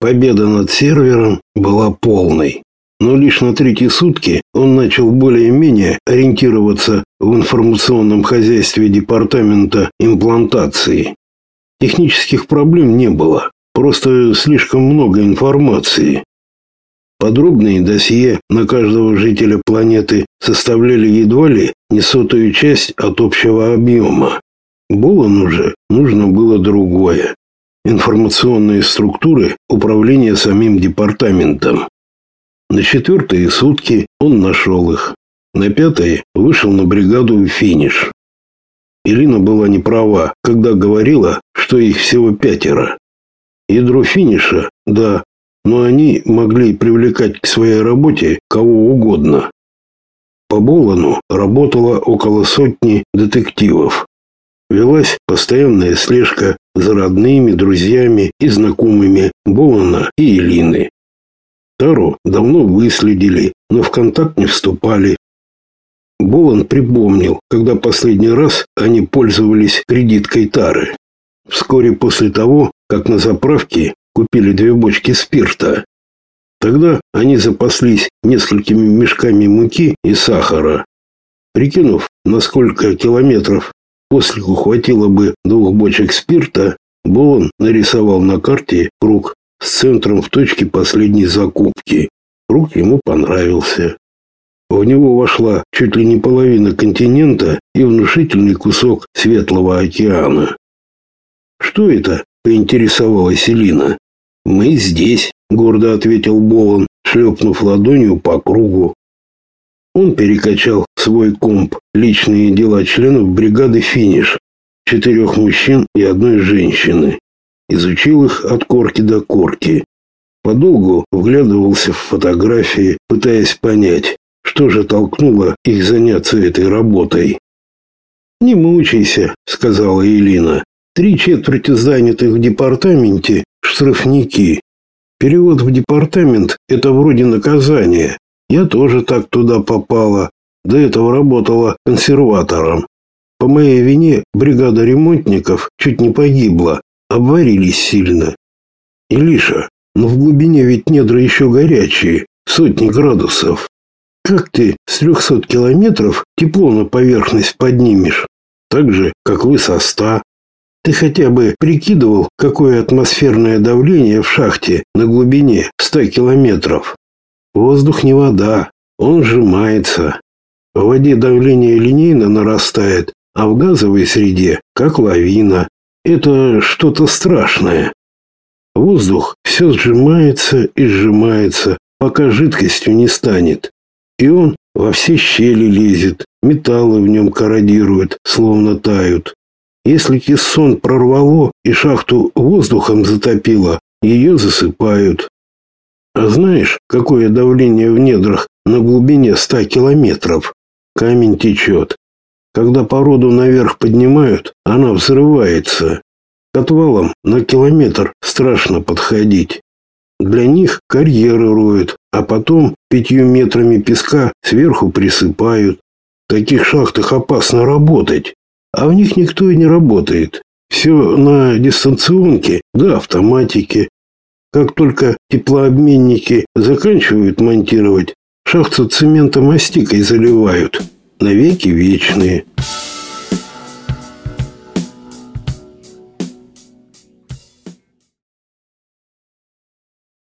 Победа над сервером была полной. Но лишь на третьи сутки он начал более-менее ориентироваться в информационном хозяйстве департамента имплантации. Технических проблем не было, просто слишком много информации. Подробные досье на каждого жителя планеты составляли едва ли не сотую часть от общего объема. Болону же нужно было другое информационные структуры управления самим департаментом. На четвертые сутки он нашел их. На пятые вышел на бригаду финиш. Ирина была не права, когда говорила, что их всего пятеро. Ядро финиша, да, но они могли привлекать к своей работе кого угодно. По Болону работало около сотни детективов. Велась постоянная слежка за родными, друзьями и знакомыми Болана и Элины. Тару давно выследили, но в контакт не вступали. Болан припомнил, когда последний раз они пользовались кредиткой Тары. Вскоре после того, как на заправке купили две бочки спирта. Тогда они запаслись несколькими мешками муки и сахара. Прикинув, на сколько километров Ослику хватило бы двух бочек спирта, Болон нарисовал на карте круг с центром в точке последней закупки. Круг ему понравился. В него вошла чуть ли не половина континента и внушительный кусок Светлого океана. «Что это?» – поинтересовалась Элина. «Мы здесь», – гордо ответил Болон, шлепнув ладонью по кругу. Он перекачал свой комп личные дела членов бригады «Финиш», четырех мужчин и одной женщины. Изучил их от корки до корки. Подолгу вглядывался в фотографии, пытаясь понять, что же толкнуло их заняться этой работой. «Не мучайся», — сказала Елена. «Три четверти занятых в департаменте — штрафники. Перевод в департамент — это вроде наказания. Я тоже так туда попала. До этого работала консерватором. По моей вине бригада ремонтников чуть не погибла, обварились сильно. Илиша, но в глубине ведь недра еще горячие, сотни градусов. Как ты с трехсот километров тепло на поверхность поднимешь? Так же, как вы со ста. Ты хотя бы прикидывал, какое атмосферное давление в шахте на глубине ста километров? Воздух не вода, он сжимается. В воде давление линейно нарастает, а в газовой среде как лавина. Это что-то страшное. Воздух все сжимается и сжимается, пока жидкостью не станет. И он во все щели лезет, металлы в нем корродируют, словно тают. Если кессон прорвало и шахту воздухом затопило, ее засыпают. А знаешь, какое давление в недрах на глубине ста километров? Камень течет. Когда породу наверх поднимают, она взрывается. К отвалам на километр страшно подходить. Для них карьеры роют, а потом пятью метрами песка сверху присыпают. В таких шахтах опасно работать, а в них никто и не работает. Все на дистанционке да автоматике. Как только теплообменники заканчивают монтировать, шахту цементомастикой заливают. Навеки вечные.